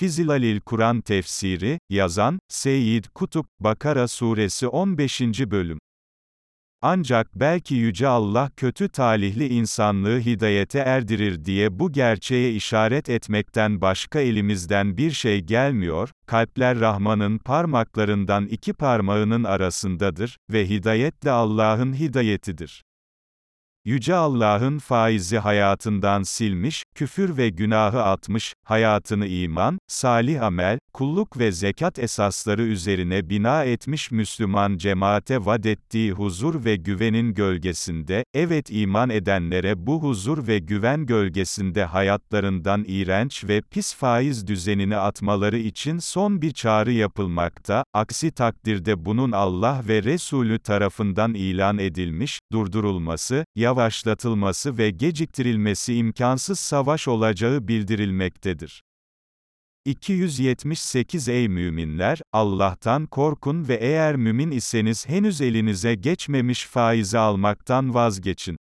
Fizilalil Kur'an Tefsiri, yazan, Seyyid Kutup, Bakara Suresi 15. Bölüm. Ancak belki Yüce Allah kötü talihli insanlığı hidayete erdirir diye bu gerçeğe işaret etmekten başka elimizden bir şey gelmiyor, kalpler Rahman'ın parmaklarından iki parmağının arasındadır ve hidayetle Allah'ın hidayetidir. Yüce Allah'ın faizi hayatından silmiş, küfür ve günahı atmış, hayatını iman, salih amel, kulluk ve zekat esasları üzerine bina etmiş Müslüman cemaate vadettiği huzur ve güvenin gölgesinde, evet iman edenlere bu huzur ve güven gölgesinde hayatlarından iğrenç ve pis faiz düzenini atmaları için son bir çağrı yapılmakta, aksi takdirde bunun Allah ve Resulü tarafından ilan edilmiş, durdurulması, yavaşlatılması ve geciktirilmesi imkansız savaş olacağı bildirilmektedir. 278 Ey müminler, Allah'tan korkun ve eğer mümin iseniz henüz elinize geçmemiş faizi almaktan vazgeçin.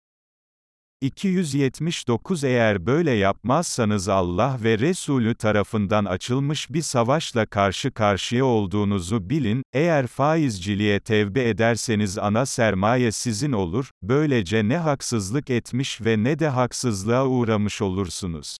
279 Eğer böyle yapmazsanız Allah ve Resulü tarafından açılmış bir savaşla karşı karşıya olduğunuzu bilin, eğer faizciliğe tevbe ederseniz ana sermaye sizin olur, böylece ne haksızlık etmiş ve ne de haksızlığa uğramış olursunuz.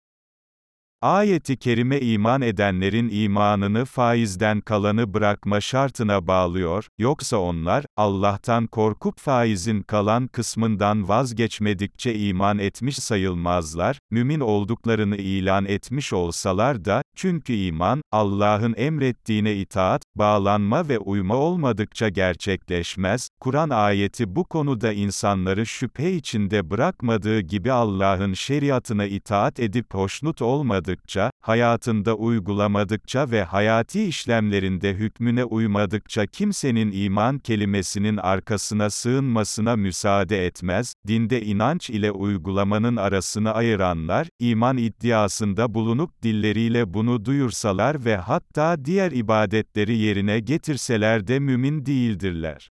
Ayeti kerime iman edenlerin imanını faizden kalanı bırakma şartına bağlıyor, yoksa onlar, Allah'tan korkup faizin kalan kısmından vazgeçmedikçe iman etmiş sayılmazlar, mümin olduklarını ilan etmiş olsalar da, çünkü iman, Allah'ın emrettiğine itaat, bağlanma ve uyma olmadıkça gerçekleşmez, Kur'an ayeti bu konuda insanları şüphe içinde bırakmadığı gibi Allah'ın şeriatına itaat edip hoşnut olmadığı, yapmadıkça, hayatında uygulamadıkça ve hayati işlemlerinde hükmüne uymadıkça kimsenin iman kelimesinin arkasına sığınmasına müsaade etmez, dinde inanç ile uygulamanın arasını ayıranlar, iman iddiasında bulunup dilleriyle bunu duyursalar ve hatta diğer ibadetleri yerine getirseler de mümin değildirler.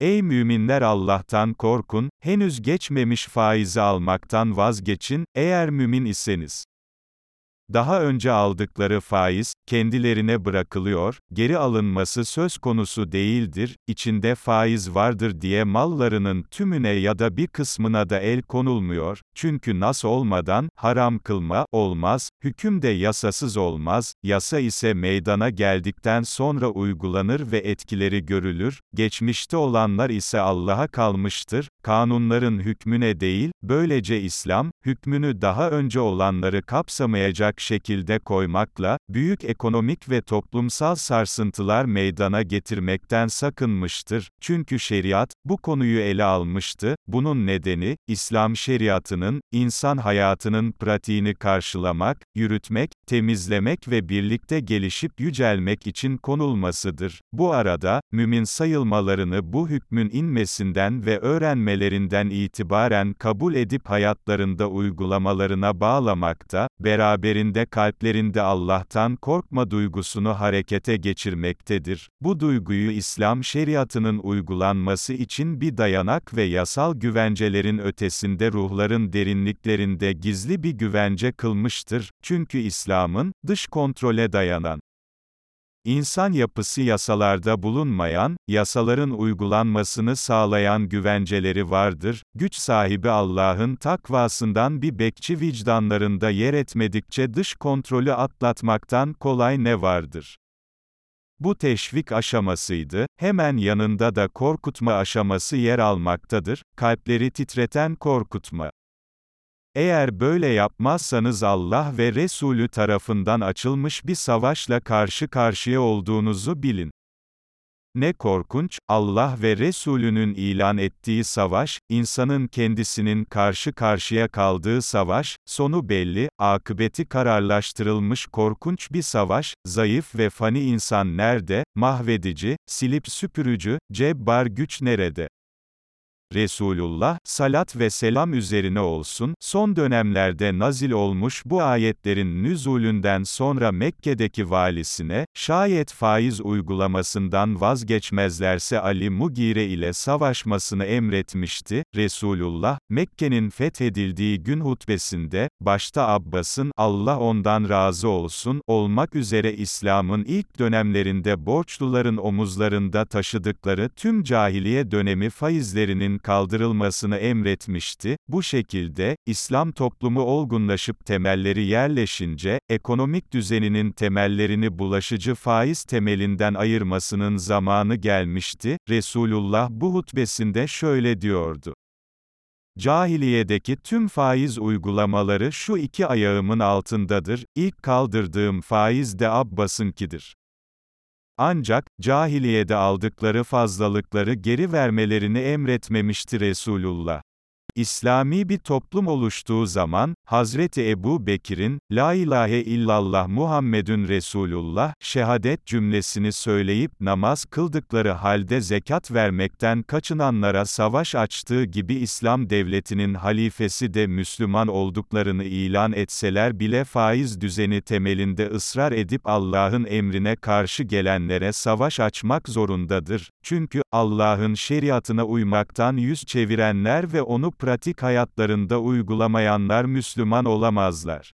Ey müminler Allah'tan korkun, henüz geçmemiş faizi almaktan vazgeçin, eğer mümin iseniz. Daha önce aldıkları faiz, kendilerine bırakılıyor, geri alınması söz konusu değildir, içinde faiz vardır diye mallarının tümüne ya da bir kısmına da el konulmuyor, çünkü nas olmadan, haram kılma, olmaz, hüküm de yasasız olmaz, yasa ise meydana geldikten sonra uygulanır ve etkileri görülür, geçmişte olanlar ise Allah'a kalmıştır, kanunların hükmüne değil, böylece İslam, hükmünü daha önce olanları kapsamayacak şekilde koymakla, büyük ekonomik ve toplumsal sarsıntılar meydana getirmekten sakınmıştır, çünkü şeriat, bu konuyu ele almıştı, bunun nedeni, İslam şeriatının, insan hayatının pratiğini karşılamak, yürütmek, temizlemek ve birlikte gelişip yücelmek için konulmasıdır. Bu arada, mümin sayılmalarını bu hükmün inmesinden ve öğrenmelerinden itibaren kabul edip hayatlarında uygulamalarına bağlamakta, beraberinde içinde kalplerinde Allah'tan korkma duygusunu harekete geçirmektedir. Bu duyguyu İslam şeriatının uygulanması için bir dayanak ve yasal güvencelerin ötesinde ruhların derinliklerinde gizli bir güvence kılmıştır. Çünkü İslam'ın, dış kontrole dayanan, İnsan yapısı yasalarda bulunmayan, yasaların uygulanmasını sağlayan güvenceleri vardır, güç sahibi Allah'ın takvasından bir bekçi vicdanlarında yer etmedikçe dış kontrolü atlatmaktan kolay ne vardır? Bu teşvik aşamasıydı, hemen yanında da korkutma aşaması yer almaktadır, kalpleri titreten korkutma. Eğer böyle yapmazsanız Allah ve Resulü tarafından açılmış bir savaşla karşı karşıya olduğunuzu bilin. Ne korkunç, Allah ve Resulünün ilan ettiği savaş, insanın kendisinin karşı karşıya kaldığı savaş, sonu belli, akıbeti kararlaştırılmış korkunç bir savaş, zayıf ve fani insan nerede, mahvedici, silip süpürücü, cebbar güç nerede? Resulullah, salat ve selam üzerine olsun, son dönemlerde nazil olmuş bu ayetlerin nüzulünden sonra Mekke'deki valisine, şayet faiz uygulamasından vazgeçmezlerse Ali Mugire ile savaşmasını emretmişti. Resulullah, Mekke'nin fethedildiği gün hutbesinde, başta Abbas'ın, Allah ondan razı olsun, olmak üzere İslam'ın ilk dönemlerinde borçluların omuzlarında taşıdıkları tüm cahiliye dönemi faizlerinin kaldırılmasını emretmişti. Bu şekilde, İslam toplumu olgunlaşıp temelleri yerleşince, ekonomik düzeninin temellerini bulaşıcı faiz temelinden ayırmasının zamanı gelmişti. Resulullah bu hutbesinde şöyle diyordu. Cahiliyedeki tüm faiz uygulamaları şu iki ayağımın altındadır, ilk kaldırdığım faiz de Abbas'ınkidir. Ancak, cahiliyede aldıkları fazlalıkları geri vermelerini emretmemişti Resulullah. İslami bir toplum oluştuğu zaman, Hazreti Ebu Bekir'in, La ilahe illallah Muhammedun Resulullah, şehadet cümlesini söyleyip namaz kıldıkları halde zekat vermekten kaçınanlara savaş açtığı gibi İslam devletinin halifesi de Müslüman olduklarını ilan etseler bile faiz düzeni temelinde ısrar edip Allah'ın emrine karşı gelenlere savaş açmak zorundadır. Çünkü, Allah'ın şeriatına uymaktan yüz çevirenler ve onu pratik hayatlarında uygulamayanlar Müslüman olamazlar.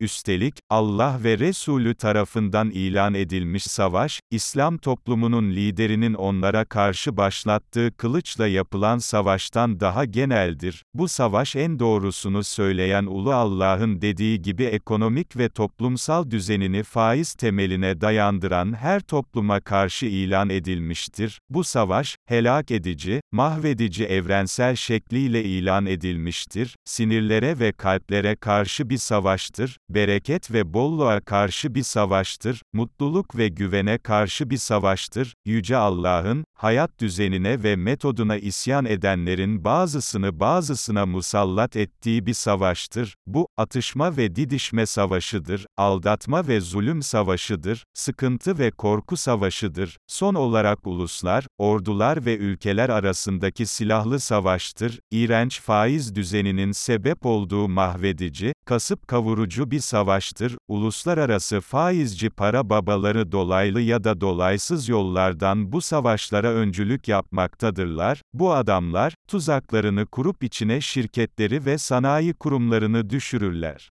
Üstelik, Allah ve Resulü tarafından ilan edilmiş savaş, İslam toplumunun liderinin onlara karşı başlattığı kılıçla yapılan savaştan daha geneldir. Bu savaş en doğrusunu söyleyen Ulu Allah'ın dediği gibi ekonomik ve toplumsal düzenini faiz temeline dayandıran her topluma karşı ilan edilmiştir. Bu savaş, helak edici, mahvedici evrensel şekliyle ilan edilmiştir. Sinirlere ve kalplere karşı bir savaştır bereket ve bolluğa karşı bir savaştır, mutluluk ve güvene karşı bir savaştır, Yüce Allah'ın, hayat düzenine ve metoduna isyan edenlerin bazısını bazısına musallat ettiği bir savaştır, bu, atışma ve didişme savaşıdır, aldatma ve zulüm savaşıdır, sıkıntı ve korku savaşıdır, son olarak uluslar, ordular ve ülkeler arasındaki silahlı savaştır, iğrenç faiz düzeninin sebep olduğu mahvedici, kasıp kavurucu bir savaştır, uluslararası faizci para babaları dolaylı ya da dolaysız yollardan bu savaşlara öncülük yapmaktadırlar, bu adamlar, tuzaklarını kurup içine şirketleri ve sanayi kurumlarını düşürürler.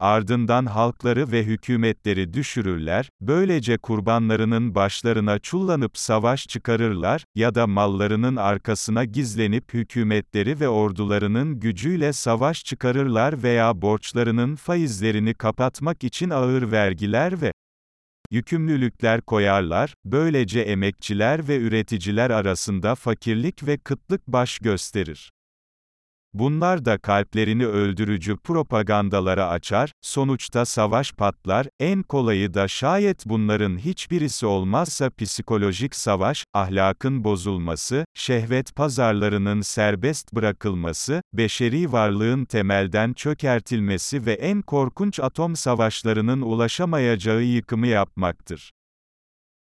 Ardından halkları ve hükümetleri düşürürler, böylece kurbanlarının başlarına çullanıp savaş çıkarırlar, ya da mallarının arkasına gizlenip hükümetleri ve ordularının gücüyle savaş çıkarırlar veya borçlarının faizlerini kapatmak için ağır vergiler ve yükümlülükler koyarlar, böylece emekçiler ve üreticiler arasında fakirlik ve kıtlık baş gösterir. Bunlar da kalplerini öldürücü propagandalara açar, sonuçta savaş patlar, en kolayı da şayet bunların hiçbirisi olmazsa psikolojik savaş, ahlakın bozulması, şehvet pazarlarının serbest bırakılması, beşeri varlığın temelden çökertilmesi ve en korkunç atom savaşlarının ulaşamayacağı yıkımı yapmaktır.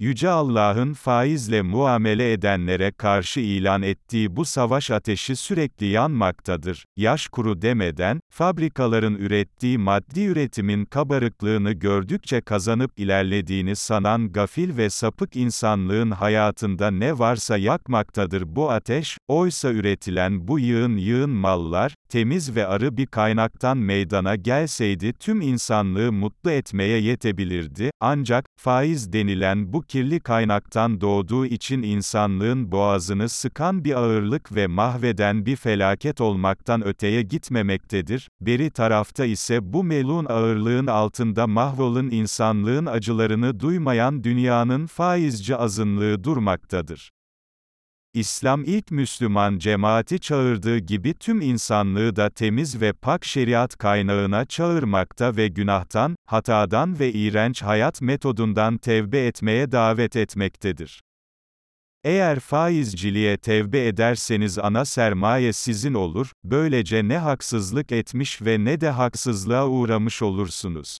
Yüce Allah'ın faizle muamele edenlere karşı ilan ettiği bu savaş ateşi sürekli yanmaktadır. Yaş kuru demeden, fabrikaların ürettiği maddi üretimin kabarıklığını gördükçe kazanıp ilerlediğini sanan gafil ve sapık insanlığın hayatında ne varsa yakmaktadır bu ateş, oysa üretilen bu yığın yığın mallar, temiz ve arı bir kaynaktan meydana gelseydi tüm insanlığı mutlu etmeye yetebilirdi, ancak, faiz denilen bu kirli kaynaktan doğduğu için insanlığın boğazını sıkan bir ağırlık ve mahveden bir felaket olmaktan öteye gitmemektedir, beri tarafta ise bu melun ağırlığın altında mahvolun insanlığın acılarını duymayan dünyanın faizci azınlığı durmaktadır. İslam ilk Müslüman cemaati çağırdığı gibi tüm insanlığı da temiz ve pak şeriat kaynağına çağırmakta ve günahtan, hatadan ve iğrenç hayat metodundan tevbe etmeye davet etmektedir. Eğer faizciliğe tevbe ederseniz ana sermaye sizin olur, böylece ne haksızlık etmiş ve ne de haksızlığa uğramış olursunuz.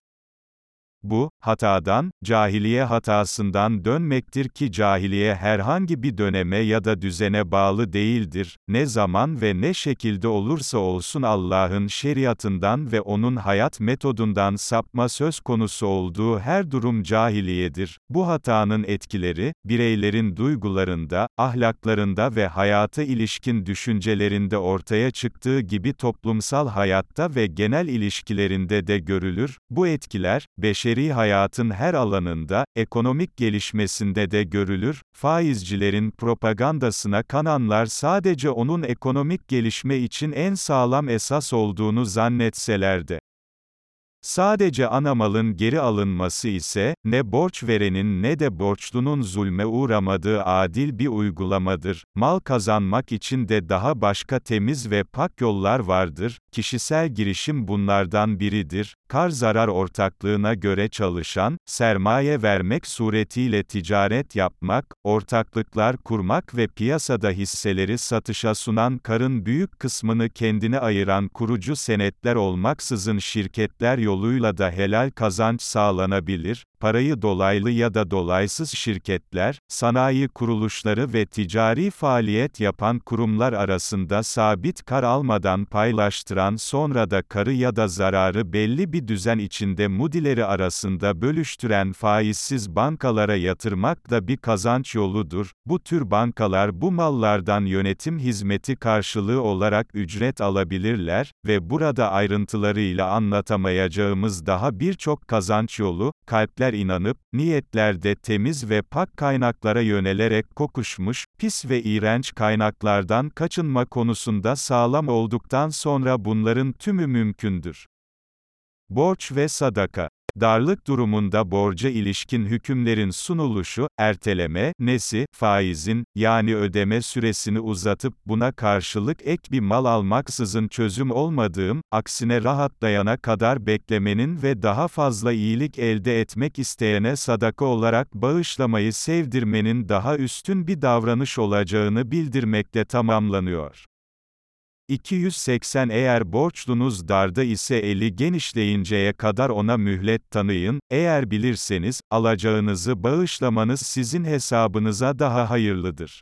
Bu, hatadan, cahiliye hatasından dönmektir ki cahiliye herhangi bir döneme ya da düzene bağlı değildir, ne zaman ve ne şekilde olursa olsun Allah'ın şeriatından ve onun hayat metodundan sapma söz konusu olduğu her durum cahiliyedir. Bu hatanın etkileri, bireylerin duygularında, ahlaklarında ve hayata ilişkin düşüncelerinde ortaya çıktığı gibi toplumsal hayatta ve genel ilişkilerinde de görülür. Bu etkiler, beşeri hayatın her alanında, ekonomik gelişmesinde de görülür. Faizcilerin propagandasına kananlar sadece onun ekonomik gelişme için en sağlam esas olduğunu zannetseler de. Sadece anamalın geri alınması ise, ne borç verenin ne de borçlunun zulme uğramadığı adil bir uygulamadır. Mal kazanmak için de daha başka temiz ve pak yollar vardır, kişisel girişim bunlardan biridir. Kar zarar ortaklığına göre çalışan, sermaye vermek suretiyle ticaret yapmak, ortaklıklar kurmak ve piyasada hisseleri satışa sunan karın büyük kısmını kendine ayıran kurucu senetler olmaksızın şirketler yoluyla da helal kazanç sağlanabilir, parayı dolaylı ya da dolaysız şirketler, sanayi kuruluşları ve ticari faaliyet yapan kurumlar arasında sabit kar almadan paylaştıran sonra da karı ya da zararı belli bir düzen içinde mudileri arasında bölüştüren faizsiz bankalara yatırmak da bir kazanç yoludur. Bu tür bankalar bu mallardan yönetim hizmeti karşılığı olarak ücret alabilirler ve burada ayrıntılarıyla anlatamayacağımız daha birçok kazanç yolu, kalpler inanıp, niyetlerde temiz ve pak kaynaklara yönelerek kokuşmuş, pis ve iğrenç kaynaklardan kaçınma konusunda sağlam olduktan sonra bunların tümü mümkündür. Borç ve sadaka Darlık durumunda borca ilişkin hükümlerin sunuluşu, erteleme, nesi, faizin, yani ödeme süresini uzatıp buna karşılık ek bir mal almaksızın çözüm olmadığım, aksine rahatlayana kadar beklemenin ve daha fazla iyilik elde etmek isteyene sadaka olarak bağışlamayı sevdirmenin daha üstün bir davranış olacağını bildirmekle tamamlanıyor. 280 Eğer borçlunuz darda ise eli genişleyinceye kadar ona mühlet tanıyın, eğer bilirseniz, alacağınızı bağışlamanız sizin hesabınıza daha hayırlıdır.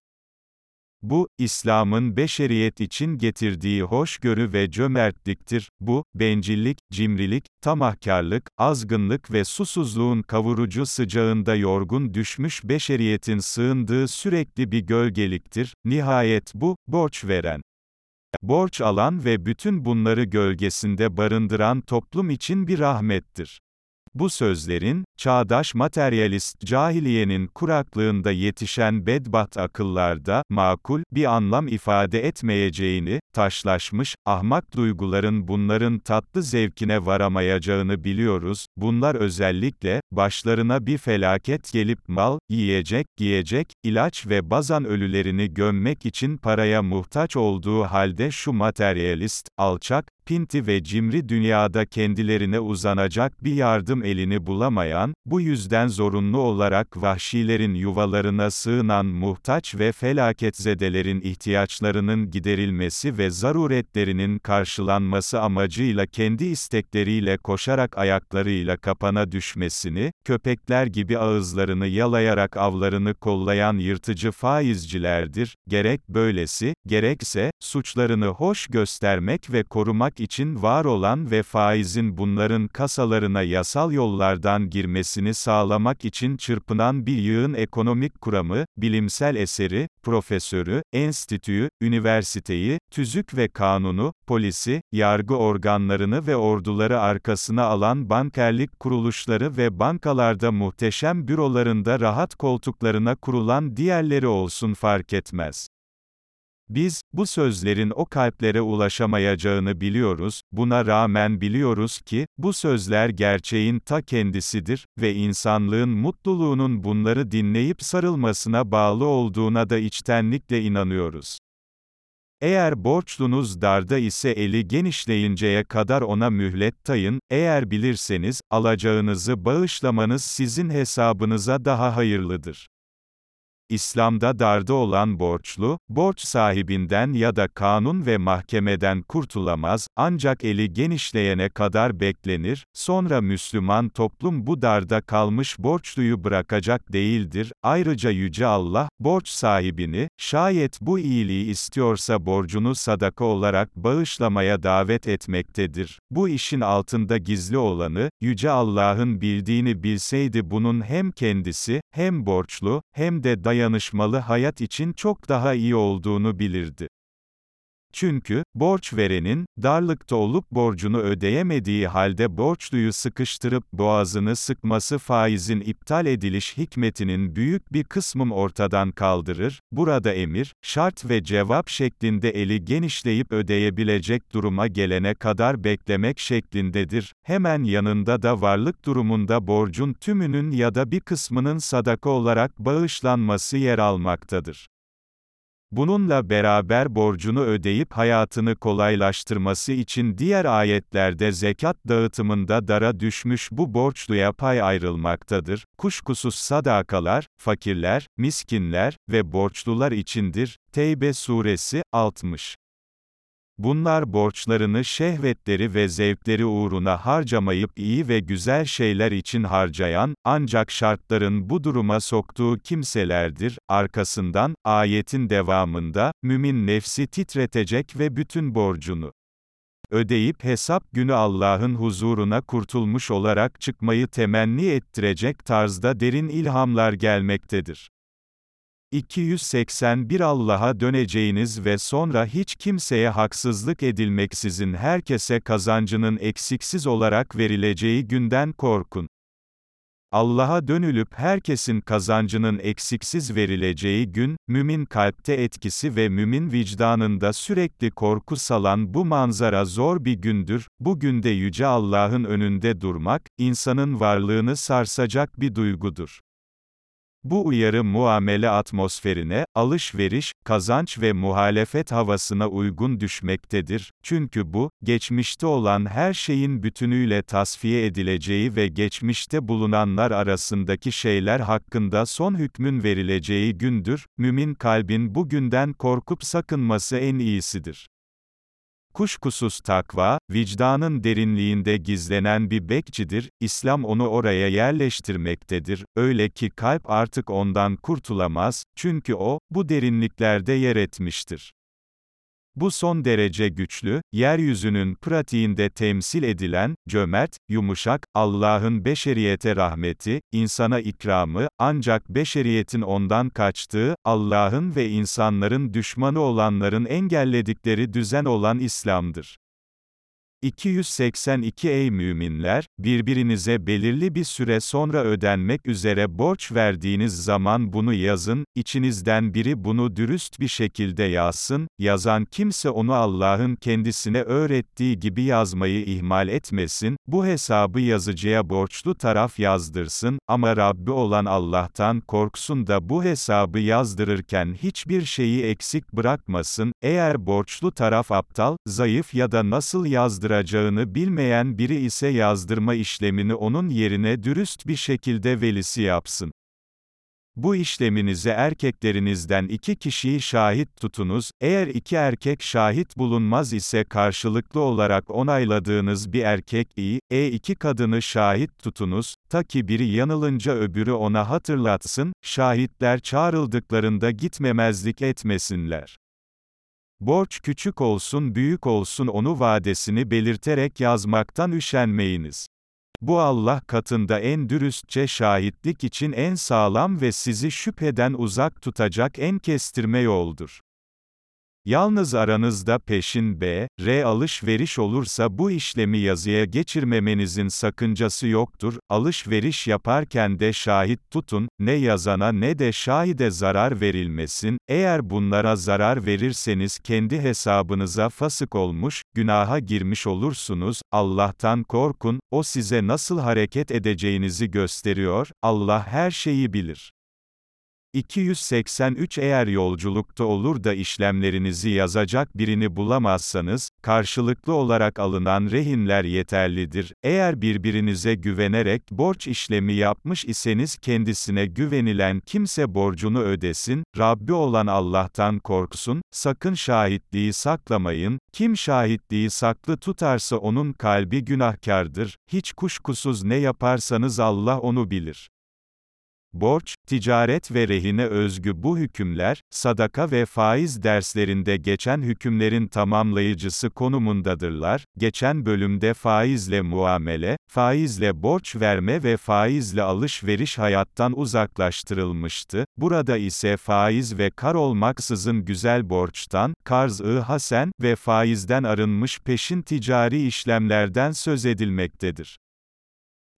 Bu, İslam'ın beşeriyet için getirdiği hoşgörü ve cömertliktir. Bu, bencillik, cimrilik, tamahkarlık, azgınlık ve susuzluğun kavurucu sıcağında yorgun düşmüş beşeriyetin sığındığı sürekli bir gölgeliktir. Nihayet bu, borç veren borç alan ve bütün bunları gölgesinde barındıran toplum için bir rahmettir. Bu sözlerin, çağdaş materyalist cahiliyenin kuraklığında yetişen bedbat akıllarda, makul, bir anlam ifade etmeyeceğini, taşlaşmış, ahmak duyguların bunların tatlı zevkine varamayacağını biliyoruz, bunlar özellikle, başlarına bir felaket gelip mal, yiyecek, giyecek, ilaç ve bazan ölülerini gömmek için paraya muhtaç olduğu halde şu materyalist, alçak, pinti ve cimri dünyada kendilerine uzanacak bir yardım elini bulamayan, bu yüzden zorunlu olarak vahşilerin yuvalarına sığınan muhtaç ve felaketsezelerin ihtiyaçlarının giderilmesi ve zaruretlerinin karşılanması amacıyla kendi istekleriyle koşarak ayaklarıyla kapana düşmesini, köpekler gibi ağızlarını yalayarak avlarını kollayan yırtıcı faizcilerdir, gerek böylesi, gerekse, suçlarını hoş göstermek ve korumak için var olan ve faizin bunların kasalarına yasal yollardan girmesini sağlamak için çırpınan bir yığın ekonomik kuramı, bilimsel eseri, profesörü, enstitüyü, üniversiteyi, tüzük ve kanunu, polisi, yargı organlarını ve orduları arkasına alan bankerlik kuruluşları ve bankalarda muhteşem bürolarında rahat koltuklarına kurulan diğerleri olsun fark etmez. Biz, bu sözlerin o kalplere ulaşamayacağını biliyoruz, buna rağmen biliyoruz ki, bu sözler gerçeğin ta kendisidir ve insanlığın mutluluğunun bunları dinleyip sarılmasına bağlı olduğuna da içtenlikle inanıyoruz. Eğer borçlunuz darda ise eli genişleyinceye kadar ona mühlet tayın, eğer bilirseniz, alacağınızı bağışlamanız sizin hesabınıza daha hayırlıdır. İslam'da darda olan borçlu, borç sahibinden ya da kanun ve mahkemeden kurtulamaz, ancak eli genişleyene kadar beklenir, sonra Müslüman toplum bu darda kalmış borçluyu bırakacak değildir, ayrıca Yüce Allah, borç sahibini, şayet bu iyiliği istiyorsa borcunu sadaka olarak bağışlamaya davet etmektedir. Bu işin altında gizli olanı, Yüce Allah'ın bildiğini bilseydi bunun hem kendisi, hem borçlu, hem de dayanışmalı hayat için çok daha iyi olduğunu bilirdi. Çünkü, borç verenin, darlıkta olup borcunu ödeyemediği halde borçluyu sıkıştırıp boğazını sıkması faizin iptal ediliş hikmetinin büyük bir kısmını ortadan kaldırır, burada emir, şart ve cevap şeklinde eli genişleyip ödeyebilecek duruma gelene kadar beklemek şeklindedir, hemen yanında da varlık durumunda borcun tümünün ya da bir kısmının sadaka olarak bağışlanması yer almaktadır. Bununla beraber borcunu ödeyip hayatını kolaylaştırması için diğer ayetlerde zekat dağıtımında dara düşmüş bu borçluya pay ayrılmaktadır. Kuşkusuz sadakalar, fakirler, miskinler ve borçlular içindir. Teybe suresi 60 Bunlar borçlarını şehvetleri ve zevkleri uğruna harcamayıp iyi ve güzel şeyler için harcayan, ancak şartların bu duruma soktuğu kimselerdir. Arkasından, ayetin devamında, mümin nefsi titretecek ve bütün borcunu ödeyip hesap günü Allah'ın huzuruna kurtulmuş olarak çıkmayı temenni ettirecek tarzda derin ilhamlar gelmektedir. 281 Allah'a döneceğiniz ve sonra hiç kimseye haksızlık edilmeksizin herkese kazancının eksiksiz olarak verileceği günden korkun. Allah'a dönülüp herkesin kazancının eksiksiz verileceği gün, mümin kalpte etkisi ve mümin vicdanında sürekli korku salan bu manzara zor bir gündür, bu günde Yüce Allah'ın önünde durmak, insanın varlığını sarsacak bir duygudur. Bu uyarı muamele atmosferine, alışveriş, kazanç ve muhalefet havasına uygun düşmektedir, çünkü bu, geçmişte olan her şeyin bütünüyle tasfiye edileceği ve geçmişte bulunanlar arasındaki şeyler hakkında son hükmün verileceği gündür, mümin kalbin bu günden korkup sakınması en iyisidir. Kuşkusuz takva, vicdanın derinliğinde gizlenen bir bekçidir, İslam onu oraya yerleştirmektedir, öyle ki kalp artık ondan kurtulamaz, çünkü o, bu derinliklerde yer etmiştir. Bu son derece güçlü, yeryüzünün pratiğinde temsil edilen, cömert, yumuşak, Allah'ın beşeriyete rahmeti, insana ikramı, ancak beşeriyetin ondan kaçtığı, Allah'ın ve insanların düşmanı olanların engelledikleri düzen olan İslam'dır. 282 Ey müminler, birbirinize belirli bir süre sonra ödenmek üzere borç verdiğiniz zaman bunu yazın, içinizden biri bunu dürüst bir şekilde yazsın, yazan kimse onu Allah'ın kendisine öğrettiği gibi yazmayı ihmal etmesin, bu hesabı yazıcıya borçlu taraf yazdırsın, ama Rabbi olan Allah'tan korksun da bu hesabı yazdırırken hiçbir şeyi eksik bırakmasın, eğer borçlu taraf aptal, zayıf ya da nasıl yazdır yazdıracağını bilmeyen biri ise yazdırma işlemini onun yerine dürüst bir şekilde velisi yapsın. Bu işleminize erkeklerinizden iki kişiyi şahit tutunuz, eğer iki erkek şahit bulunmaz ise karşılıklı olarak onayladığınız bir erkek iyi, e iki kadını şahit tutunuz, ta ki biri yanılınca öbürü ona hatırlatsın, şahitler çağrıldıklarında gitmemezlik etmesinler. Borç küçük olsun büyük olsun onu vadesini belirterek yazmaktan üşenmeyiniz. Bu Allah katında en dürüstçe şahitlik için en sağlam ve sizi şüpheden uzak tutacak en kestirme yoldur. Yalnız aranızda peşin B, R alışveriş olursa bu işlemi yazıya geçirmemenizin sakıncası yoktur. Alışveriş yaparken de şahit tutun, ne yazana ne de şahide zarar verilmesin. Eğer bunlara zarar verirseniz kendi hesabınıza fasık olmuş, günaha girmiş olursunuz. Allah'tan korkun, o size nasıl hareket edeceğinizi gösteriyor. Allah her şeyi bilir. 283 Eğer yolculukta olur da işlemlerinizi yazacak birini bulamazsanız, karşılıklı olarak alınan rehinler yeterlidir. Eğer birbirinize güvenerek borç işlemi yapmış iseniz kendisine güvenilen kimse borcunu ödesin, Rabbi olan Allah'tan korksun, sakın şahitliği saklamayın, kim şahitliği saklı tutarsa onun kalbi günahkardır, hiç kuşkusuz ne yaparsanız Allah onu bilir. Borç, ticaret ve rehine özgü bu hükümler, sadaka ve faiz derslerinde geçen hükümlerin tamamlayıcısı konumundadırlar. Geçen bölümde faizle muamele, faizle borç verme ve faizle alışveriş hayattan uzaklaştırılmıştı. Burada ise faiz ve kar olmaksızın güzel borçtan, karz-ı hasen ve faizden arınmış peşin ticari işlemlerden söz edilmektedir.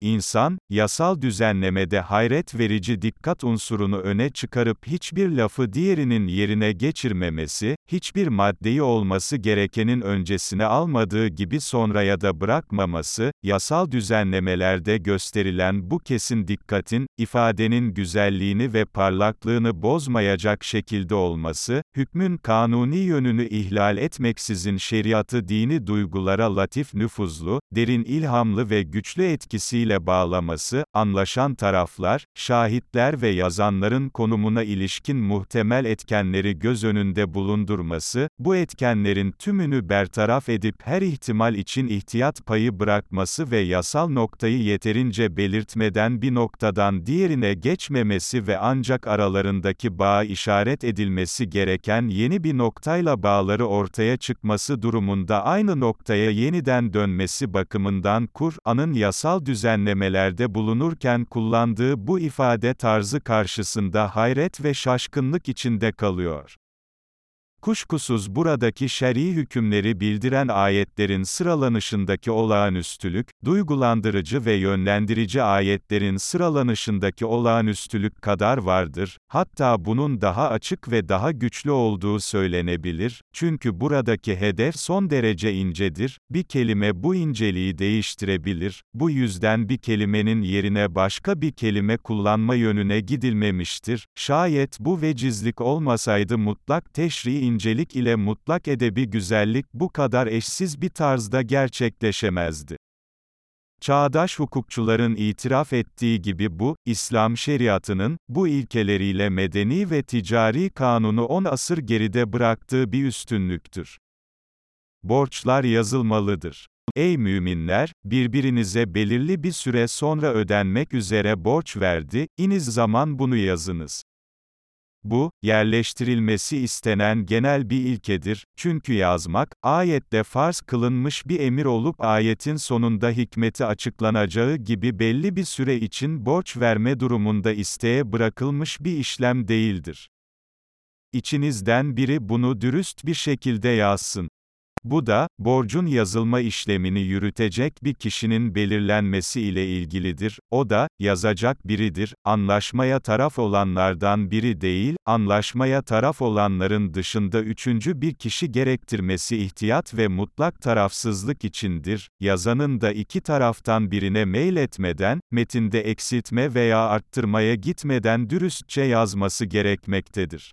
İnsan, yasal düzenlemede hayret verici dikkat unsurunu öne çıkarıp hiçbir lafı diğerinin yerine geçirmemesi, hiçbir maddeyi olması gerekenin öncesine almadığı gibi sonraya da bırakmaması, yasal düzenlemelerde gösterilen bu kesin dikkatin, ifadenin güzelliğini ve parlaklığını bozmayacak şekilde olması, hükmün kanuni yönünü ihlal etmeksizin şeriatı dini duygulara latif nüfuzlu, derin ilhamlı ve güçlü etkisiyle ile bağlaması, anlaşan taraflar, şahitler ve yazanların konumuna ilişkin muhtemel etkenleri göz önünde bulundurması, bu etkenlerin tümünü bertaraf edip her ihtimal için ihtiyat payı bırakması ve yasal noktayı yeterince belirtmeden bir noktadan diğerine geçmemesi ve ancak aralarındaki bağa işaret edilmesi gereken yeni bir noktayla bağları ortaya çıkması durumunda aynı noktaya yeniden dönmesi bakımından Kur'an'ın yasal düzen düzenlemelerde bulunurken kullandığı bu ifade tarzı karşısında hayret ve şaşkınlık içinde kalıyor. Kuşkusuz buradaki şer'i hükümleri bildiren ayetlerin sıralanışındaki olağanüstülük, duygulandırıcı ve yönlendirici ayetlerin sıralanışındaki olağanüstülük kadar vardır, hatta bunun daha açık ve daha güçlü olduğu söylenebilir, çünkü buradaki hedef son derece incedir, bir kelime bu inceliği değiştirebilir, bu yüzden bir kelimenin yerine başka bir kelime kullanma yönüne gidilmemiştir, şayet bu vecizlik olmasaydı mutlak teşri incelik ile mutlak edebi güzellik bu kadar eşsiz bir tarzda gerçekleşemezdi. Çağdaş hukukçuların itiraf ettiği gibi bu, İslam şeriatının, bu ilkeleriyle medeni ve ticari kanunu 10 asır geride bıraktığı bir üstünlüktür. Borçlar yazılmalıdır. Ey müminler, birbirinize belirli bir süre sonra ödenmek üzere borç verdi, iniz zaman bunu yazınız. Bu, yerleştirilmesi istenen genel bir ilkedir, çünkü yazmak, ayette farz kılınmış bir emir olup ayetin sonunda hikmeti açıklanacağı gibi belli bir süre için borç verme durumunda isteğe bırakılmış bir işlem değildir. İçinizden biri bunu dürüst bir şekilde yazsın. Bu da, borcun yazılma işlemini yürütecek bir kişinin belirlenmesi ile ilgilidir, o da, yazacak biridir, anlaşmaya taraf olanlardan biri değil, anlaşmaya taraf olanların dışında üçüncü bir kişi gerektirmesi ihtiyat ve mutlak tarafsızlık içindir, yazanın da iki taraftan birine meyletmeden, metinde eksiltme veya arttırmaya gitmeden dürüstçe yazması gerekmektedir.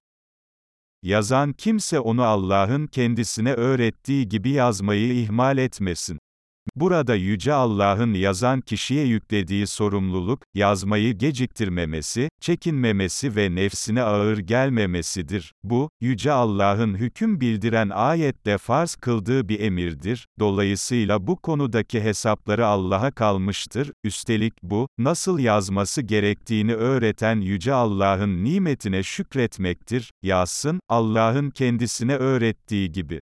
Yazan kimse onu Allah'ın kendisine öğrettiği gibi yazmayı ihmal etmesin. Burada Yüce Allah'ın yazan kişiye yüklediği sorumluluk, yazmayı geciktirmemesi, çekinmemesi ve nefsine ağır gelmemesidir. Bu, Yüce Allah'ın hüküm bildiren ayette farz kıldığı bir emirdir. Dolayısıyla bu konudaki hesapları Allah'a kalmıştır. Üstelik bu, nasıl yazması gerektiğini öğreten Yüce Allah'ın nimetine şükretmektir. Yazsın, Allah'ın kendisine öğrettiği gibi.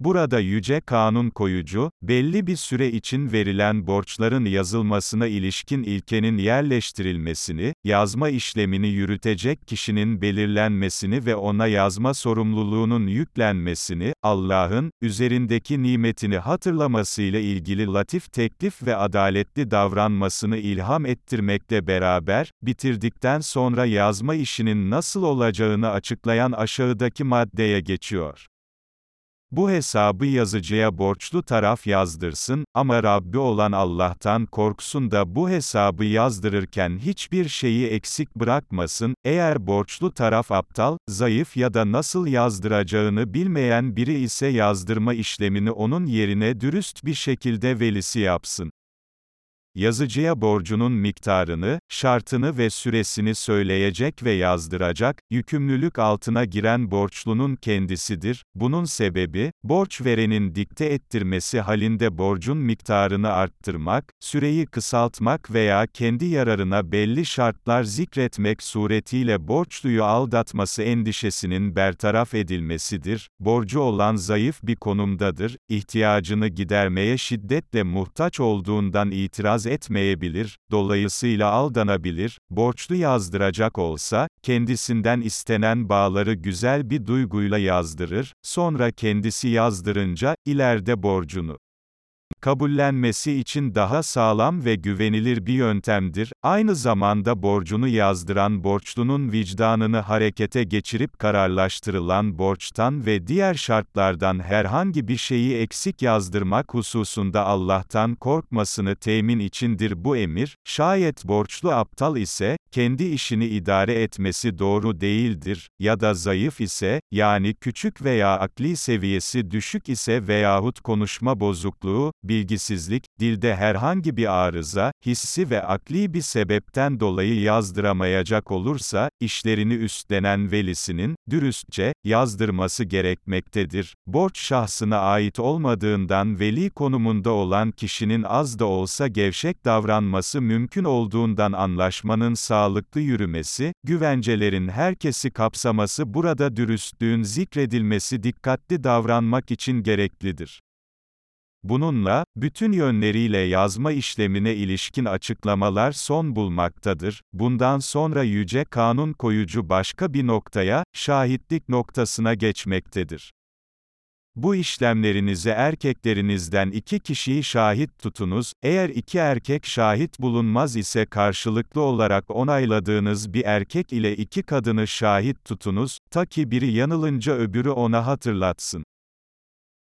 Burada yüce kanun koyucu, belli bir süre için verilen borçların yazılmasına ilişkin ilkenin yerleştirilmesini, yazma işlemini yürütecek kişinin belirlenmesini ve ona yazma sorumluluğunun yüklenmesini, Allah'ın, üzerindeki nimetini hatırlamasıyla ilgili latif teklif ve adaletli davranmasını ilham ettirmekle beraber, bitirdikten sonra yazma işinin nasıl olacağını açıklayan aşağıdaki maddeye geçiyor. Bu hesabı yazıcıya borçlu taraf yazdırsın, ama Rabbi olan Allah'tan korksun da bu hesabı yazdırırken hiçbir şeyi eksik bırakmasın, eğer borçlu taraf aptal, zayıf ya da nasıl yazdıracağını bilmeyen biri ise yazdırma işlemini onun yerine dürüst bir şekilde velisi yapsın. Yazıcıya borcunun miktarını, şartını ve süresini söyleyecek ve yazdıracak, yükümlülük altına giren borçlunun kendisidir. Bunun sebebi, borç verenin dikte ettirmesi halinde borcun miktarını arttırmak, süreyi kısaltmak veya kendi yararına belli şartlar zikretmek suretiyle borçluyu aldatması endişesinin bertaraf edilmesidir. Borcu olan zayıf bir konumdadır, ihtiyacını gidermeye şiddetle muhtaç olduğundan itiraz itiraz etmeyebilir, dolayısıyla aldanabilir, borçlu yazdıracak olsa, kendisinden istenen bağları güzel bir duyguyla yazdırır, sonra kendisi yazdırınca, ileride borcunu kabullenmesi için daha sağlam ve güvenilir bir yöntemdir. Aynı zamanda borcunu yazdıran borçlunun vicdanını harekete geçirip kararlaştırılan borçtan ve diğer şartlardan herhangi bir şeyi eksik yazdırmak hususunda Allah'tan korkmasını temin içindir bu emir. Şayet borçlu aptal ise, kendi işini idare etmesi doğru değildir, ya da zayıf ise, yani küçük veya akli seviyesi düşük ise veyahut konuşma bozukluğu, bilgisizlik, dilde herhangi bir arıza, hissi ve akli bir sebepten dolayı yazdıramayacak olursa, işlerini üstlenen velisinin, dürüstçe, yazdırması gerekmektedir. Borç şahsına ait olmadığından veli konumunda olan kişinin az da olsa gevşek davranması mümkün olduğundan anlaşmanın sağlıklı yürümesi, güvencelerin herkesi kapsaması burada dürüstlüğün zikredilmesi dikkatli davranmak için gereklidir. Bununla, bütün yönleriyle yazma işlemine ilişkin açıklamalar son bulmaktadır. Bundan sonra yüce kanun koyucu başka bir noktaya, şahitlik noktasına geçmektedir. Bu işlemlerinize erkeklerinizden iki kişiyi şahit tutunuz, eğer iki erkek şahit bulunmaz ise karşılıklı olarak onayladığınız bir erkek ile iki kadını şahit tutunuz, ta ki biri yanılınca öbürü ona hatırlatsın.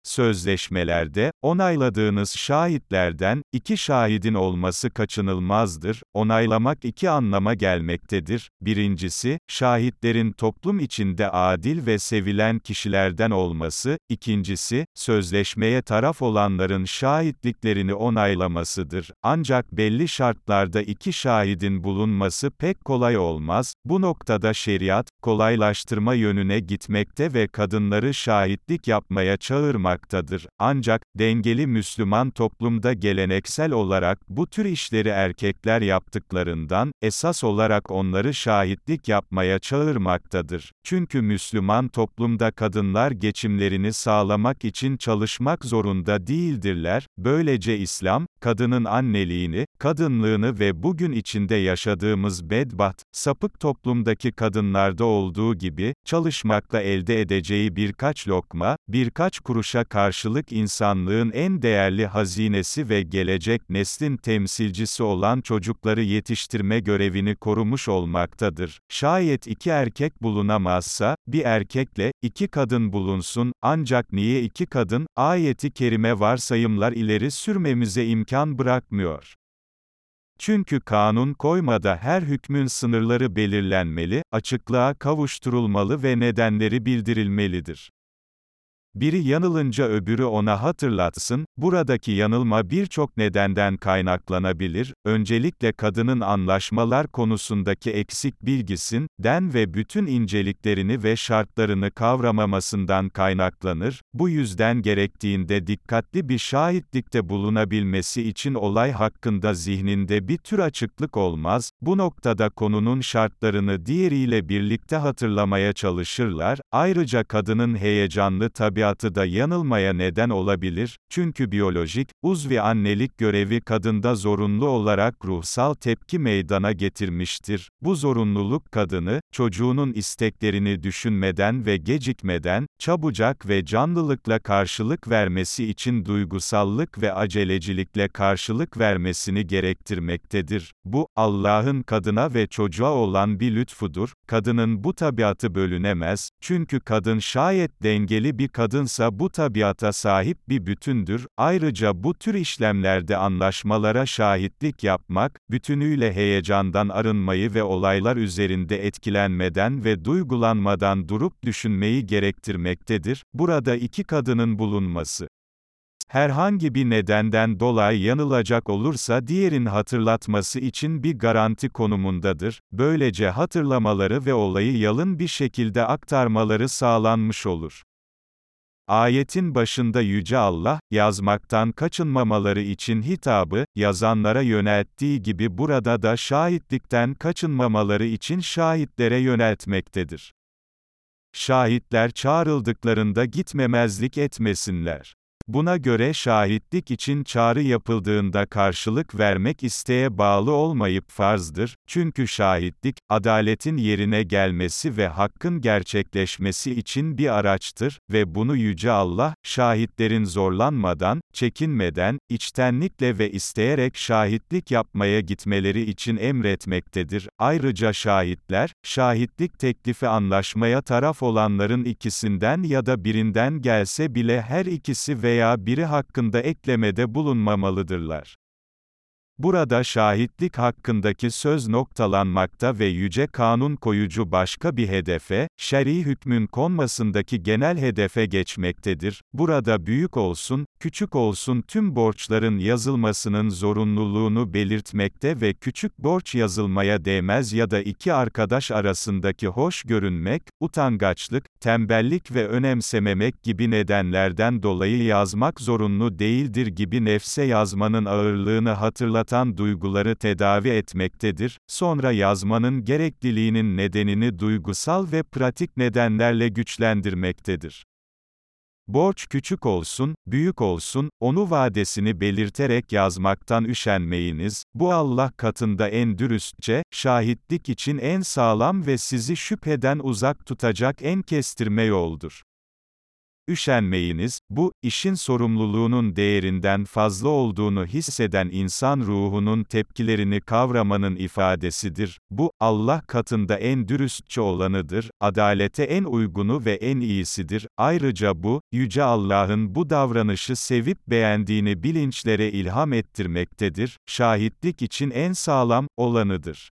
Sözleşmelerde, onayladığınız şahitlerden, iki şahidin olması kaçınılmazdır. Onaylamak iki anlama gelmektedir. Birincisi, şahitlerin toplum içinde adil ve sevilen kişilerden olması, ikincisi, sözleşmeye taraf olanların şahitliklerini onaylamasıdır. Ancak belli şartlarda iki şahidin bulunması pek kolay olmaz. Bu noktada şeriat, kolaylaştırma yönüne gitmekte ve kadınları şahitlik yapmaya çağırmak bulunmaktadır. Ancak, dengeli Müslüman toplumda geleneksel olarak bu tür işleri erkekler yaptıklarından, esas olarak onları şahitlik yapmaya çağırmaktadır. Çünkü Müslüman toplumda kadınlar geçimlerini sağlamak için çalışmak zorunda değildirler, böylece İslam, kadının anneliğini, kadınlığını ve bugün içinde yaşadığımız bedbaht, sapık toplumdaki kadınlarda olduğu gibi, çalışmakla elde edeceği birkaç lokma, birkaç kuruşa karşılık insanlığın en değerli hazinesi ve gelecek neslin temsilcisi olan çocukları yetiştirme görevini korumuş olmaktadır. Şayet iki erkek bulunamazsa, bir erkekle, iki kadın bulunsun, ancak niye iki kadın, ayeti kerime varsayımlar ileri sürmemize imkan bırakmıyor. Çünkü kanun koymada her hükmün sınırları belirlenmeli, açıklığa kavuşturulmalı ve nedenleri bildirilmelidir. Biri yanılınca öbürü ona hatırlatsın, buradaki yanılma birçok nedenden kaynaklanabilir, öncelikle kadının anlaşmalar konusundaki eksik bilgisin, den ve bütün inceliklerini ve şartlarını kavramamasından kaynaklanır, bu yüzden gerektiğinde dikkatli bir şahitlikte bulunabilmesi için olay hakkında zihninde bir tür açıklık olmaz, bu noktada konunun şartlarını diğeriyle birlikte hatırlamaya çalışırlar, ayrıca kadının heyecanlı tabi tabiatı da yanılmaya neden olabilir, çünkü biyolojik, uzvi annelik görevi kadında zorunlu olarak ruhsal tepki meydana getirmiştir. Bu zorunluluk kadını, çocuğunun isteklerini düşünmeden ve gecikmeden, çabucak ve canlılıkla karşılık vermesi için duygusallık ve acelecilikle karşılık vermesini gerektirmektedir. Bu, Allah'ın kadına ve çocuğa olan bir lütfudur, kadının bu tabiatı bölünemez, çünkü kadın şayet dengeli bir kadın kadınsa bu tabiata sahip bir bütündür, ayrıca bu tür işlemlerde anlaşmalara şahitlik yapmak, bütünüyle heyecandan arınmayı ve olaylar üzerinde etkilenmeden ve duygulanmadan durup düşünmeyi gerektirmektedir, burada iki kadının bulunması herhangi bir nedenden dolayı yanılacak olursa diğerin hatırlatması için bir garanti konumundadır, böylece hatırlamaları ve olayı yalın bir şekilde aktarmaları sağlanmış olur. Ayetin başında Yüce Allah, yazmaktan kaçınmamaları için hitabı, yazanlara yönelttiği gibi burada da şahitlikten kaçınmamaları için şahitlere yöneltmektedir. Şahitler çağrıldıklarında gitmemezlik etmesinler. Buna göre şahitlik için çağrı yapıldığında karşılık vermek isteğe bağlı olmayıp farzdır, çünkü şahitlik, adaletin yerine gelmesi ve hakkın gerçekleşmesi için bir araçtır ve bunu Yüce Allah, şahitlerin zorlanmadan, çekinmeden, içtenlikle ve isteyerek şahitlik yapmaya gitmeleri için emretmektedir. Ayrıca şahitler, şahitlik teklifi anlaşmaya taraf olanların ikisinden ya da birinden gelse bile her ikisi veya biri hakkında eklemede bulunmamalıdırlar. Burada şahitlik hakkındaki söz noktalanmakta ve yüce kanun koyucu başka bir hedefe, şer'i hükmün konmasındaki genel hedefe geçmektedir. Burada büyük olsun, küçük olsun tüm borçların yazılmasının zorunluluğunu belirtmekte ve küçük borç yazılmaya değmez ya da iki arkadaş arasındaki hoş görünmek, utangaçlık, tembellik ve önemsememek gibi nedenlerden dolayı yazmak zorunlu değildir gibi nefse yazmanın ağırlığını hatırlatan yaratan duyguları tedavi etmektedir, sonra yazmanın gerekliliğinin nedenini duygusal ve pratik nedenlerle güçlendirmektedir. Borç küçük olsun, büyük olsun, onu vadesini belirterek yazmaktan üşenmeyiniz, bu Allah katında en dürüstçe, şahitlik için en sağlam ve sizi şüpheden uzak tutacak en kestirme yoldur. Üşenmeyiniz, bu, işin sorumluluğunun değerinden fazla olduğunu hisseden insan ruhunun tepkilerini kavramanın ifadesidir. Bu, Allah katında en dürüstçe olanıdır, adalete en uygunu ve en iyisidir. Ayrıca bu, Yüce Allah'ın bu davranışı sevip beğendiğini bilinçlere ilham ettirmektedir, şahitlik için en sağlam olanıdır.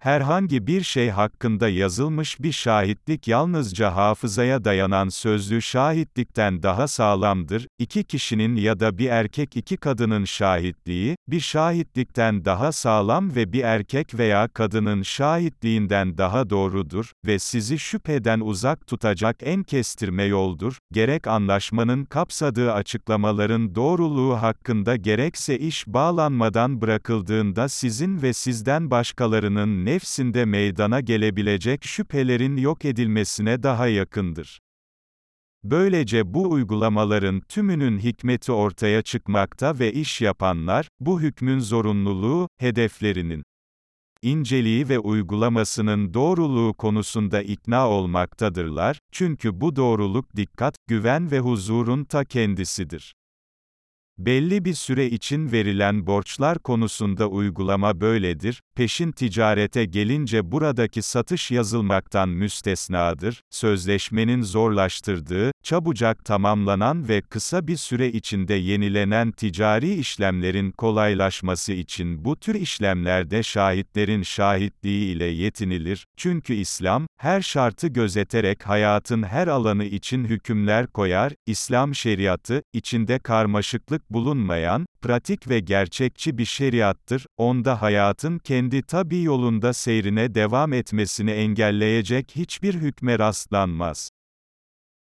Herhangi bir şey hakkında yazılmış bir şahitlik yalnızca hafızaya dayanan sözlü şahitlikten daha sağlamdır, iki kişinin ya da bir erkek iki kadının şahitliği, bir şahitlikten daha sağlam ve bir erkek veya kadının şahitliğinden daha doğrudur ve sizi şüpheden uzak tutacak en kestirme yoldur, gerek anlaşmanın kapsadığı açıklamaların doğruluğu hakkında gerekse iş bağlanmadan bırakıldığında sizin ve sizden başkalarının nefsinde meydana gelebilecek şüphelerin yok edilmesine daha yakındır. Böylece bu uygulamaların tümünün hikmeti ortaya çıkmakta ve iş yapanlar, bu hükmün zorunluluğu, hedeflerinin inceliği ve uygulamasının doğruluğu konusunda ikna olmaktadırlar, çünkü bu doğruluk dikkat, güven ve huzurun ta kendisidir. Belli bir süre için verilen borçlar konusunda uygulama böyledir, peşin ticarete gelince buradaki satış yazılmaktan müstesnadır, sözleşmenin zorlaştırdığı, çabucak tamamlanan ve kısa bir süre içinde yenilenen ticari işlemlerin kolaylaşması için bu tür işlemlerde şahitlerin şahitliği ile yetinilir, çünkü İslam, her şartı gözeterek hayatın her alanı için hükümler koyar, İslam şeriatı, içinde karmaşıklık bulunmayan, pratik ve gerçekçi bir şeriattır, onda hayatın kendi tabi yolunda seyrine devam etmesini engelleyecek hiçbir hükme rastlanmaz.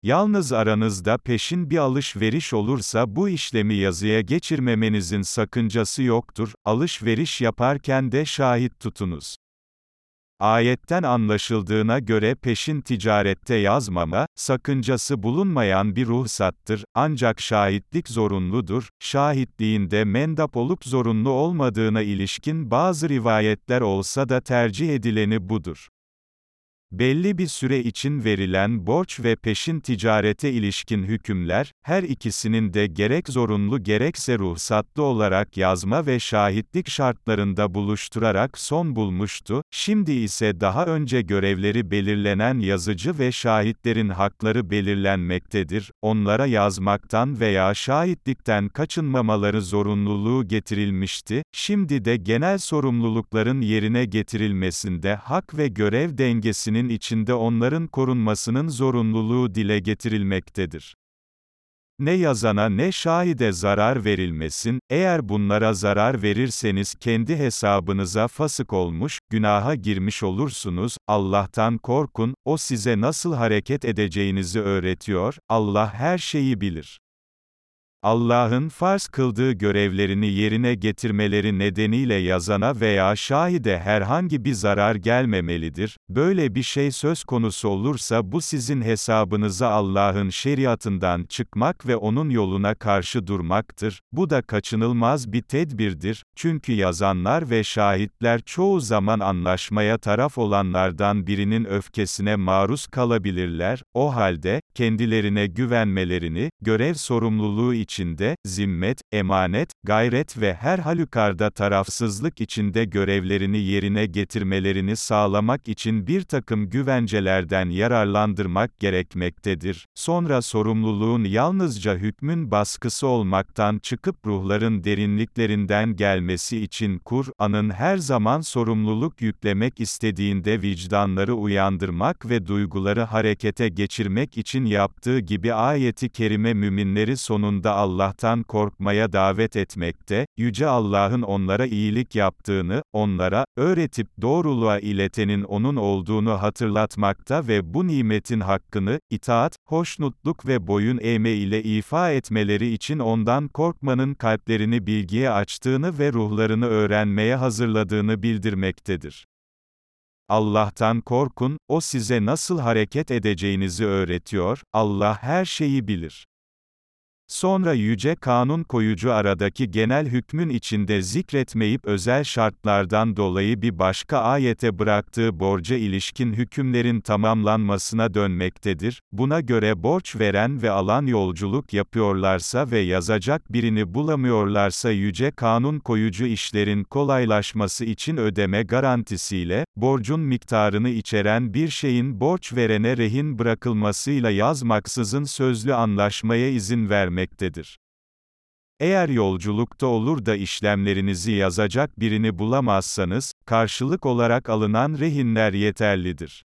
Yalnız aranızda peşin bir alışveriş olursa bu işlemi yazıya geçirmemenizin sakıncası yoktur, alışveriş yaparken de şahit tutunuz. Ayetten anlaşıldığına göre peşin ticarette yazmama, sakıncası bulunmayan bir ruhsattır, ancak şahitlik zorunludur, şahitliğinde mendap olup zorunlu olmadığına ilişkin bazı rivayetler olsa da tercih edileni budur. Belli bir süre için verilen borç ve peşin ticarete ilişkin hükümler, her ikisinin de gerek zorunlu gerekse ruhsatlı olarak yazma ve şahitlik şartlarında buluşturarak son bulmuştu, şimdi ise daha önce görevleri belirlenen yazıcı ve şahitlerin hakları belirlenmektedir, onlara yazmaktan veya şahitlikten kaçınmamaları zorunluluğu getirilmişti, şimdi de genel sorumlulukların yerine getirilmesinde hak ve görev dengesinin içinde onların korunmasının zorunluluğu dile getirilmektedir. Ne yazana ne şahide zarar verilmesin, eğer bunlara zarar verirseniz kendi hesabınıza fasık olmuş, günaha girmiş olursunuz, Allah'tan korkun, O size nasıl hareket edeceğinizi öğretiyor, Allah her şeyi bilir. Allah'ın farz kıldığı görevlerini yerine getirmeleri nedeniyle yazana veya şahide herhangi bir zarar gelmemelidir. Böyle bir şey söz konusu olursa bu sizin hesabınıza Allah'ın şeriatından çıkmak ve onun yoluna karşı durmaktır. Bu da kaçınılmaz bir tedbirdir. Çünkü yazanlar ve şahitler çoğu zaman anlaşmaya taraf olanlardan birinin öfkesine maruz kalabilirler. O halde kendilerine güvenmelerini, görev sorumluluğu için içinde, zimmet, emanet, gayret ve her halükarda tarafsızlık içinde görevlerini yerine getirmelerini sağlamak için bir takım güvencelerden yararlandırmak gerekmektedir. Sonra sorumluluğun yalnızca hükmün baskısı olmaktan çıkıp ruhların derinliklerinden gelmesi için Kur'an'ın her zaman sorumluluk yüklemek istediğinde vicdanları uyandırmak ve duyguları harekete geçirmek için yaptığı gibi ayeti kerime müminleri sonunda Allah'tan korkmaya davet etmekte, Yüce Allah'ın onlara iyilik yaptığını, onlara, öğretip doğruluğa iletenin O'nun olduğunu hatırlatmakta ve bu nimetin hakkını, itaat, hoşnutluk ve boyun eğme ile ifa etmeleri için O'ndan korkmanın kalplerini bilgiye açtığını ve ruhlarını öğrenmeye hazırladığını bildirmektedir. Allah'tan korkun, O size nasıl hareket edeceğinizi öğretiyor, Allah her şeyi bilir. Sonra yüce kanun koyucu aradaki genel hükmün içinde zikretmeyip özel şartlardan dolayı bir başka ayete bıraktığı borca ilişkin hükümlerin tamamlanmasına dönmektedir. Buna göre borç veren ve alan yolculuk yapıyorlarsa ve yazacak birini bulamıyorlarsa yüce kanun koyucu işlerin kolaylaşması için ödeme garantisiyle, borcun miktarını içeren bir şeyin borç verene rehin bırakılmasıyla yazmaksızın sözlü anlaşmaya izin vermek vermektedir. Eğer yolculukta olur da işlemlerinizi yazacak birini bulamazsanız, karşılık olarak alınan rehinler yeterlidir.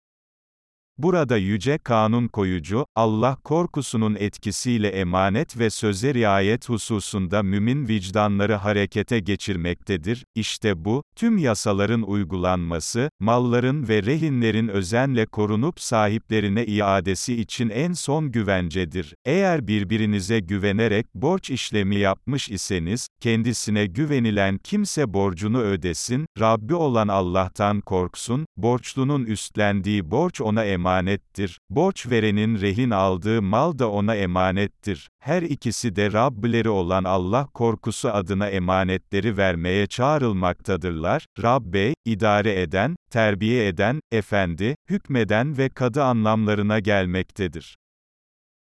Burada yüce kanun koyucu, Allah korkusunun etkisiyle emanet ve söze riayet hususunda mümin vicdanları harekete geçirmektedir. İşte bu, tüm yasaların uygulanması, malların ve rehinlerin özenle korunup sahiplerine iadesi için en son güvencedir. Eğer birbirinize güvenerek borç işlemi yapmış iseniz, kendisine güvenilen kimse borcunu ödesin, Rabbi olan Allah'tan korksun, borçlunun üstlendiği borç ona emanet emanettir. Borç verenin rehin aldığı mal da ona emanettir. Her ikisi de Rabbileri olan Allah korkusu adına emanetleri vermeye çağrılmaktadırlar. Rabbe, idare eden, terbiye eden, efendi, hükmeden ve kadı anlamlarına gelmektedir.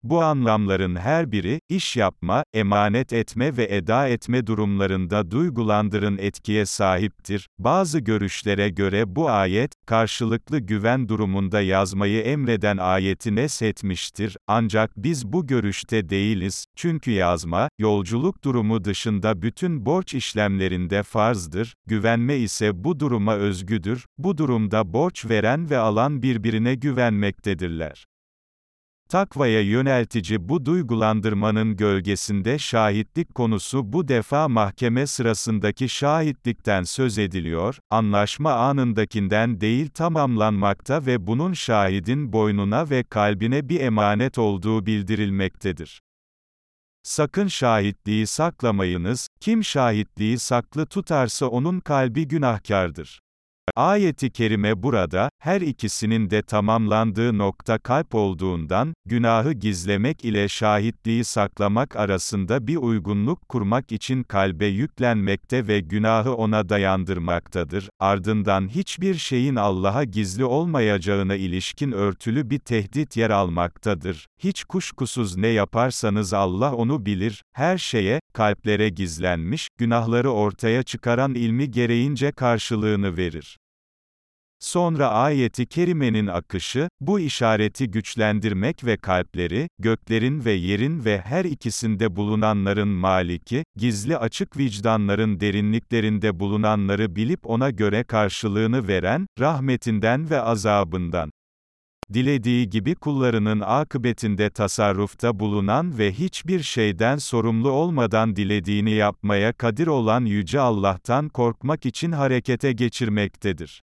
Bu anlamların her biri, iş yapma, emanet etme ve eda etme durumlarında duygulandırın etkiye sahiptir. Bazı görüşlere göre bu ayet, karşılıklı güven durumunda yazmayı emreden ayeti neshetmiştir, ancak biz bu görüşte değiliz, çünkü yazma, yolculuk durumu dışında bütün borç işlemlerinde farzdır, güvenme ise bu duruma özgüdür, bu durumda borç veren ve alan birbirine güvenmektedirler. Takvaya yöneltici bu duygulandırmanın gölgesinde şahitlik konusu bu defa mahkeme sırasındaki şahitlikten söz ediliyor, anlaşma anındakinden değil tamamlanmakta ve bunun şahidin boynuna ve kalbine bir emanet olduğu bildirilmektedir. Sakın şahitliği saklamayınız, kim şahitliği saklı tutarsa onun kalbi günahkardır. Ayeti kerime burada, her ikisinin de tamamlandığı nokta kalp olduğundan, günahı gizlemek ile şahitliği saklamak arasında bir uygunluk kurmak için kalbe yüklenmekte ve günahı ona dayandırmaktadır. Ardından hiçbir şeyin Allah'a gizli olmayacağına ilişkin örtülü bir tehdit yer almaktadır. Hiç kuşkusuz ne yaparsanız Allah onu bilir, her şeye, kalplere gizlenmiş, günahları ortaya çıkaran ilmi gereğince karşılığını verir. Sonra ayeti kerimenin akışı, bu işareti güçlendirmek ve kalpleri, göklerin ve yerin ve her ikisinde bulunanların maliki, gizli açık vicdanların derinliklerinde bulunanları bilip ona göre karşılığını veren, rahmetinden ve azabından dilediği gibi kullarının akıbetinde tasarrufta bulunan ve hiçbir şeyden sorumlu olmadan dilediğini yapmaya kadir olan Yüce Allah'tan korkmak için harekete geçirmektedir.